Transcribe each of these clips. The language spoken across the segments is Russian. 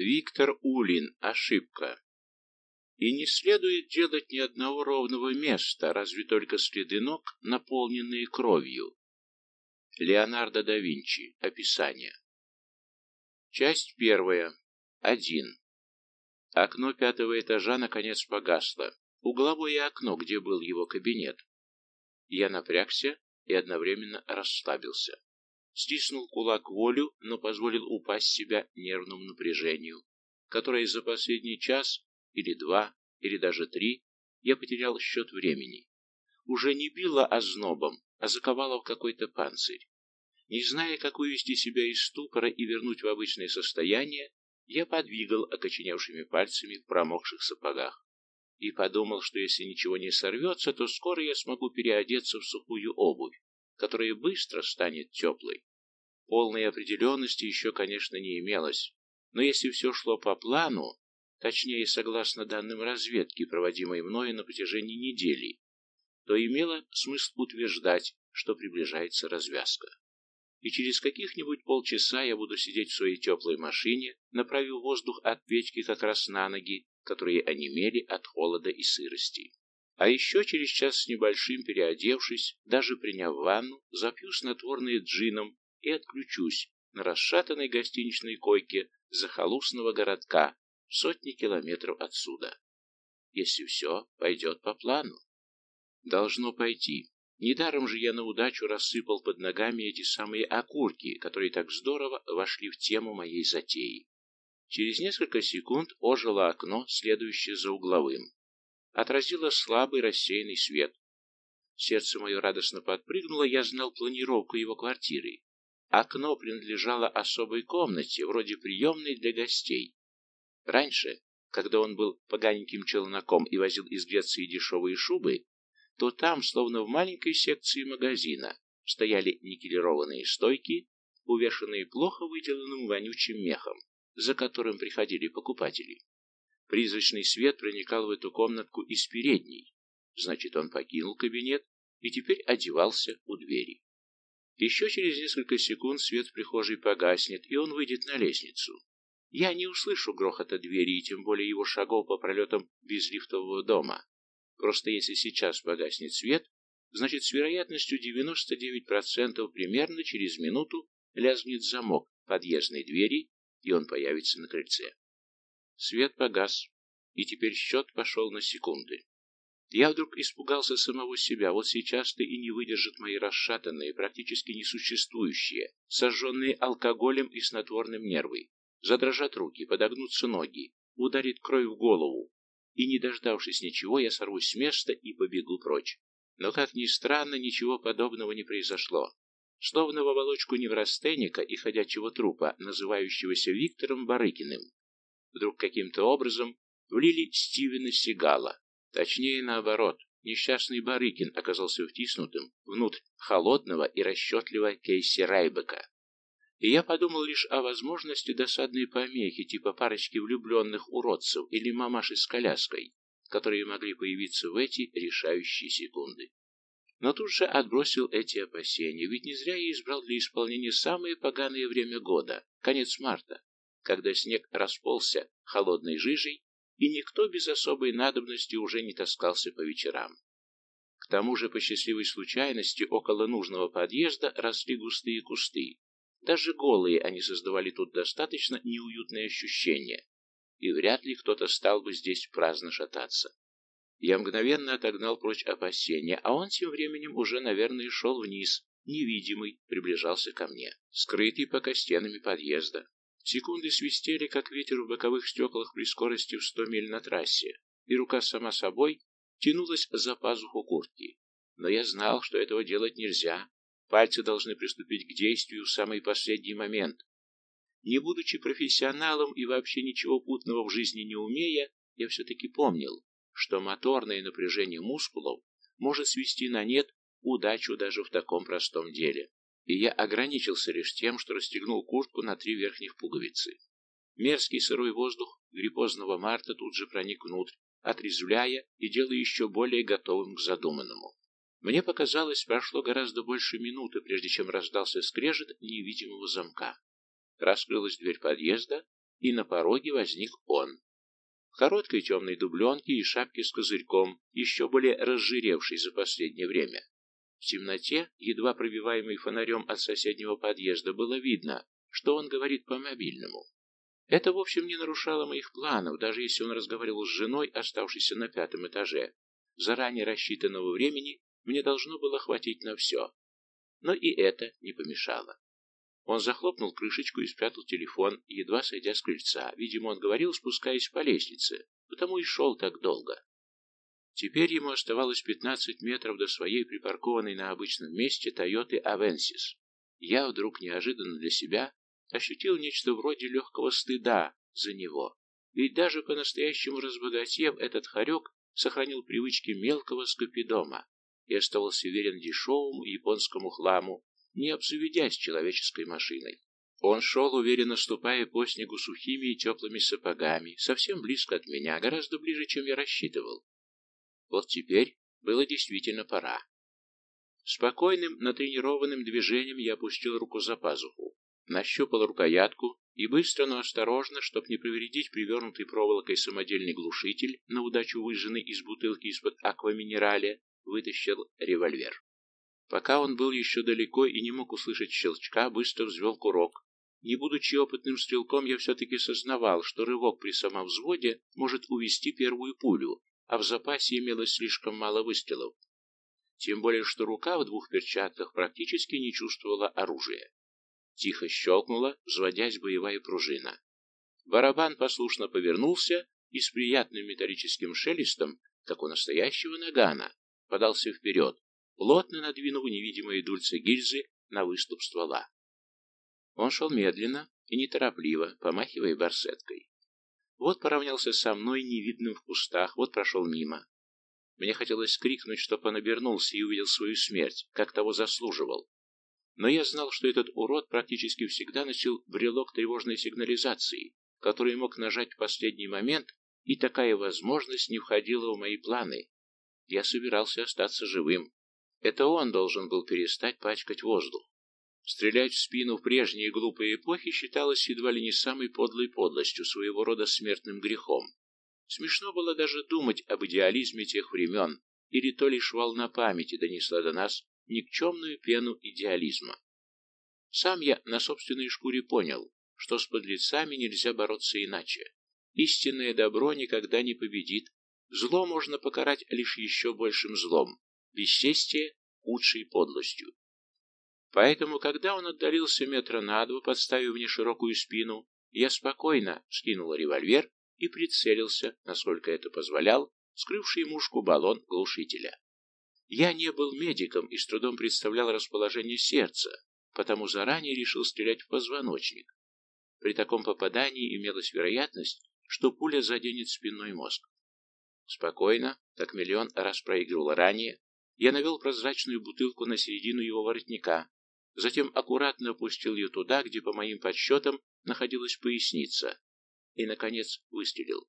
Виктор Улин. Ошибка. И не следует делать ни одного ровного места, разве только следы ног, наполненные кровью. Леонардо да Винчи. Описание. Часть первая. Один. Окно пятого этажа наконец погасло. Угловое окно, где был его кабинет. Я напрягся и одновременно расслабился. Стиснул кулак волю, но позволил упасть себя нервному напряжению, которое за последний час или два, или даже три я потерял счет времени. Уже не било ознобом, а заковало в какой-то панцирь. Не зная, как вывести себя из ступора и вернуть в обычное состояние, я подвигал окоченевшими пальцами в промокших сапогах и подумал, что если ничего не сорвется, то скоро я смогу переодеться в сухую обувь, которая быстро станет теплой. Полной определенности еще, конечно, не имелось, но если все шло по плану, точнее, согласно данным разведки, проводимой мною на протяжении недели, то имело смысл утверждать, что приближается развязка и через каких-нибудь полчаса я буду сидеть в своей теплой машине, направив воздух от печки как раз на ноги, которые онемели от холода и сырости. А еще через час с небольшим переодевшись, даже приняв ванну, запью снотворное джином и отключусь на расшатанной гостиничной койке захолустного городка в сотни километров отсюда. Если все пойдет по плану. Должно пойти. Недаром же я на удачу рассыпал под ногами эти самые окурки, которые так здорово вошли в тему моей затеи. Через несколько секунд ожило окно, следующее за угловым. Отразило слабый рассеянный свет. Сердце мое радостно подпрыгнуло, я знал планировку его квартиры. Окно принадлежало особой комнате, вроде приемной для гостей. Раньше, когда он был поганеньким челноком и возил из Греции дешевые шубы, то там, словно в маленькой секции магазина, стояли никелированные стойки, увешанные плохо выделанным вонючим мехом, за которым приходили покупатели. Призрачный свет проникал в эту комнатку из передней. Значит, он покинул кабинет и теперь одевался у двери. Еще через несколько секунд свет в прихожей погаснет, и он выйдет на лестницу. Я не услышу грохота двери и тем более его шагов по пролетам безлифтового дома. Просто если сейчас погаснет свет, значит с вероятностью 99% примерно через минуту лязнет замок подъездной двери, и он появится на крыльце. Свет погас, и теперь счет пошел на секунды. Я вдруг испугался самого себя, вот сейчас-то и не выдержат мои расшатанные, практически несуществующие, сожженные алкоголем и снотворным нервы. Задрожат руки, подогнутся ноги, ударит кровь в голову, и, не дождавшись ничего, я сорвусь с места и побегу прочь. Но, как ни странно, ничего подобного не произошло. Словно в оболочку неврастенника и ходячего трупа, называющегося Виктором Барыкиным, вдруг каким-то образом влили Стивена Сигала. Точнее, наоборот, несчастный Барыкин оказался втиснутым внутрь холодного и расчетливого Кейси Райбека. И я подумал лишь о возможности досадной помехи типа парочки влюбленных уродцев или мамаши с коляской, которые могли появиться в эти решающие секунды. Но тут же отбросил эти опасения, ведь не зря я избрал для исполнения самое поганое время года, конец марта, когда снег расползся холодной жижей, и никто без особой надобности уже не таскался по вечерам. К тому же, по счастливой случайности, около нужного подъезда росли густые кусты, даже голые они создавали тут достаточно неуютное ощущение, и вряд ли кто-то стал бы здесь праздно шататься. Я мгновенно отогнал прочь опасения, а он тем временем уже, наверное, шел вниз, невидимый, приближался ко мне, скрытый пока стенами подъезда. Секунды свистели, как ветер в боковых стеклах при скорости в сто миль на трассе, и рука сама собой тянулась за пазуху куртки. Но я знал, что этого делать нельзя, Пальцы должны приступить к действию в самый последний момент. Не будучи профессионалом и вообще ничего путного в жизни не умея, я все-таки помнил, что моторное напряжение мускулов может свести на нет удачу даже в таком простом деле. И я ограничился лишь тем, что расстегнул куртку на три верхних пуговицы. Мерзкий сырой воздух гриппозного марта тут же проник внутрь, отрезвляя и делая еще более готовым к задуманному. Мне показалось, прошло гораздо больше минуты, прежде чем раздался скрежет невидимого замка. Раскрылась дверь подъезда, и на пороге возник он. В короткой темной дубленке и шапке с козырьком, еще более разжиревшей за последнее время. В темноте, едва пробиваемой фонарем от соседнего подъезда, было видно, что он говорит по мобильному. Это, в общем, не нарушало моих планов, даже если он разговаривал с женой, оставшейся на пятом этаже. Заранее рассчитанного времени мне должно было хватить на все. Но и это не помешало. Он захлопнул крышечку и спрятал телефон, едва сойдя с крыльца. Видимо, он говорил, спускаясь по лестнице, потому и шел так долго. Теперь ему оставалось 15 метров до своей припаркованной на обычном месте Тойоты Авенсис. Я вдруг неожиданно для себя ощутил нечто вроде легкого стыда за него. Ведь даже по-настоящему разбогатев, этот хорек сохранил привычки мелкого скопидома и оставался верен дешевому японскому хламу, не обзаведясь человеческой машиной. Он шел, уверенно ступая по снегу сухими и теплыми сапогами, совсем близко от меня, гораздо ближе, чем я рассчитывал. Вот теперь было действительно пора. Спокойным, натренированным движением я опустил руку за пазуху, нащупал рукоятку и быстро, но осторожно, чтобы не повредить привернутый проволокой самодельный глушитель, на удачу выжженный из бутылки из-под акваминерале, вытащил револьвер. Пока он был еще далеко и не мог услышать щелчка, быстро взвел курок. Не будучи опытным стрелком, я все-таки сознавал, что рывок при самовзводе может увести первую пулю, а в запасе имелось слишком мало выстрелов. Тем более, что рука в двух перчатках практически не чувствовала оружия. Тихо щелкнула, взводясь боевая пружина. Барабан послушно повернулся и с приятным металлическим шелестом, как у настоящего нагана, подался вперед, плотно надвинув невидимые дульцы гильзы на выступ ствола. Он шел медленно и неторопливо, помахивая барсеткой. Вот поравнялся со мной, невидным в кустах, вот прошел мимо. Мне хотелось крикнуть, чтоб он обернулся и увидел свою смерть, как того заслуживал. Но я знал, что этот урод практически всегда носил брелок тревожной сигнализации, который мог нажать в последний момент, и такая возможность не входила в мои планы. Я собирался остаться живым. Это он должен был перестать пачкать воздух. Стрелять в спину в прежние глупые эпохи считалось едва ли не самой подлой подлостью, своего рода смертным грехом. Смешно было даже думать об идеализме тех времен, или то лишь волна памяти донесла до нас никчемную пену идеализма. Сам я на собственной шкуре понял, что с подлецами нельзя бороться иначе. Истинное добро никогда не победит, зло можно покарать лишь еще большим злом, бесчестие — худшей подлостью. Поэтому, когда он отдалился метра на два, подставив мне широкую спину, я спокойно скинул револьвер и прицелился, насколько это позволял, скрывший мушку баллон глушителя. Я не был медиком и с трудом представлял расположение сердца, потому заранее решил стрелять в позвоночник. При таком попадании имелась вероятность, что пуля заденет спинной мозг. Спокойно, как миллион раз проигрывал ранее, я навел прозрачную бутылку на середину его воротника, затем аккуратно опустил ее туда, где, по моим подсчетам, находилась поясница, и, наконец, выстрелил.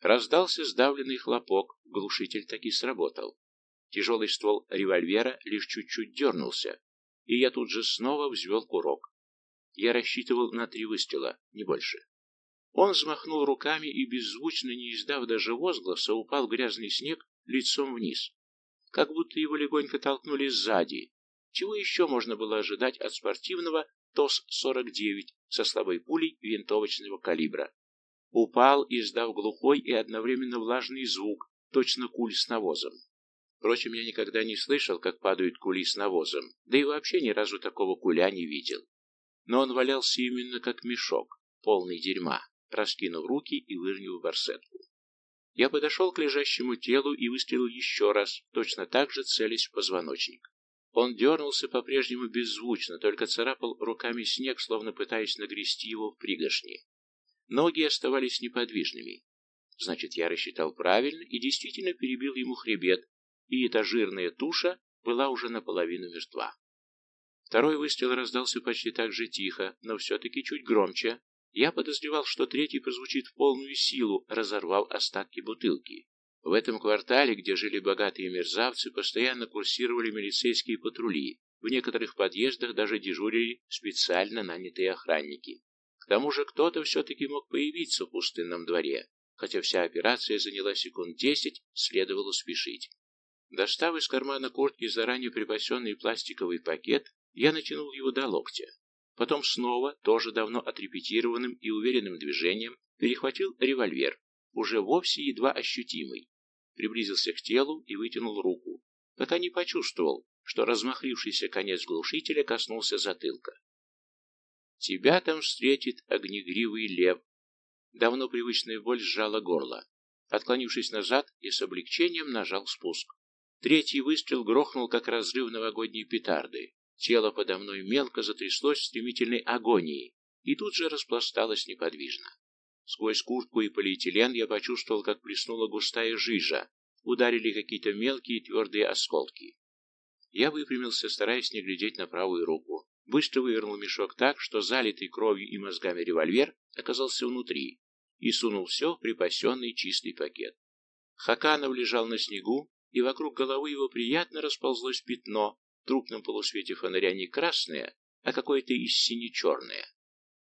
Раздался сдавленный хлопок, глушитель таки сработал. Тяжелый ствол револьвера лишь чуть-чуть дернулся, и я тут же снова взвел курок. Я рассчитывал на три выстрела, не больше. Он взмахнул руками и, беззвучно не издав даже возгласа, упал в грязный снег лицом вниз. Как будто его легонько толкнули сзади. Чего еще можно было ожидать от спортивного ТОС-49 со слабой пулей винтовочного калибра? Упал, издав глухой и одновременно влажный звук, точно куль с навозом. Впрочем, я никогда не слышал, как падают кули с навозом, да и вообще ни разу такого куля не видел. Но он валялся именно как мешок, полный дерьма раскинув руки и выронив барсетку. Я подошел к лежащему телу и выстрелил еще раз, точно так же целясь в позвоночник. Он дернулся по-прежнему беззвучно, только царапал руками снег, словно пытаясь нагрести его в пригоршни. Ноги оставались неподвижными. Значит, я рассчитал правильно и действительно перебил ему хребет, и эта жирная туша была уже наполовину мертва. Второй выстрел раздался почти так же тихо, но все-таки чуть громче, я подозревал, что третий прозвучит в полную силу, разорвав остатки бутылки. В этом квартале, где жили богатые мерзавцы, постоянно курсировали милицейские патрули. В некоторых подъездах даже дежурили специально нанятые охранники. К тому же кто-то все-таки мог появиться в пустынном дворе, хотя вся операция заняла секунд десять, следовало спешить. Достав из кармана куртки заранее припасенный пластиковый пакет, я натянул его до локтя. Потом снова, тоже давно отрепетированным и уверенным движением, перехватил револьвер, уже вовсе едва ощутимый, приблизился к телу и вытянул руку, пока не почувствовал, что размахрившийся конец глушителя коснулся затылка. Тебя там встретит огнегривый лев. Давно привычная боль сжала горло. Отклонившись назад, и с облегчением нажал спуск. Третий выстрел грохнул, как разрыв новогодней петарды. Тело подо мной мелко затряслось в стремительной агонии и тут же распласталось неподвижно. Сквозь куртку и полиэтилен я почувствовал, как плеснула густая жижа, ударили какие-то мелкие твердые осколки. Я выпрямился, стараясь не глядеть на правую руку. Быстро вывернул мешок так, что залитый кровью и мозгами револьвер оказался внутри, и сунул все в припасенный чистый пакет. Хаканов лежал на снегу, и вокруг головы его приятно расползлось пятно, в трупном полусвете фонаря не красное, а какое-то из сине-черное.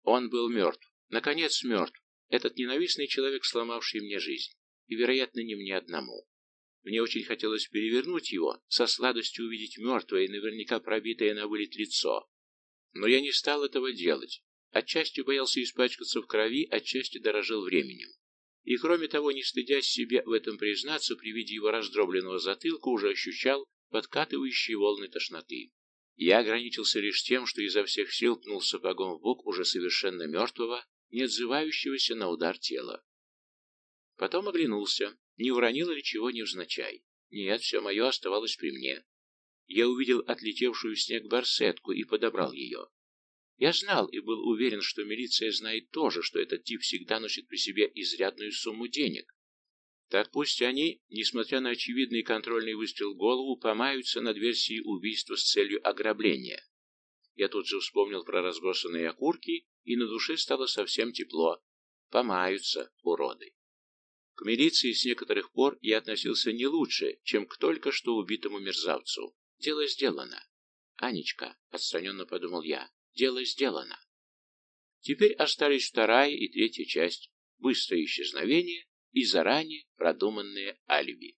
Он был мертв, наконец мертв, этот ненавистный человек, сломавший мне жизнь, и, вероятно, не мне одному. Мне очень хотелось перевернуть его, со сладостью увидеть мертвое и наверняка пробитое на вылет лицо. Но я не стал этого делать. Отчасти боялся испачкаться в крови, отчасти дорожил временем. И кроме того, не стыдясь себе в этом признаться, при виде его раздробленного затылка уже ощущал подкатывающие волны тошноты. Я ограничился лишь тем, что изо всех сил пнул сапогом в бок уже совершенно мертвого, не отзывающегося на удар тела. Потом оглянулся, не уронил ли чего невзначай. Нет, все мое оставалось при мне. Я увидел отлетевшую в снег барсетку и подобрал ее. Я знал и был уверен, что милиция знает тоже, что этот тип всегда носит при себе изрядную сумму денег. Так пусть они, несмотря на очевидный контрольный выстрел в голову, помаются над версией убийства с целью ограбления. Я тут же вспомнил про разбросанные окурки, и на душе стало совсем тепло. Помаются, уроды. К милиции с некоторых пор я относился не лучше, чем к только что убитому мерзавцу. Дело сделано. Анечка, отстраненно подумал я, дело сделано. Теперь остались вторая и третья часть, быстрое исчезновение и заранее продуманное алиби.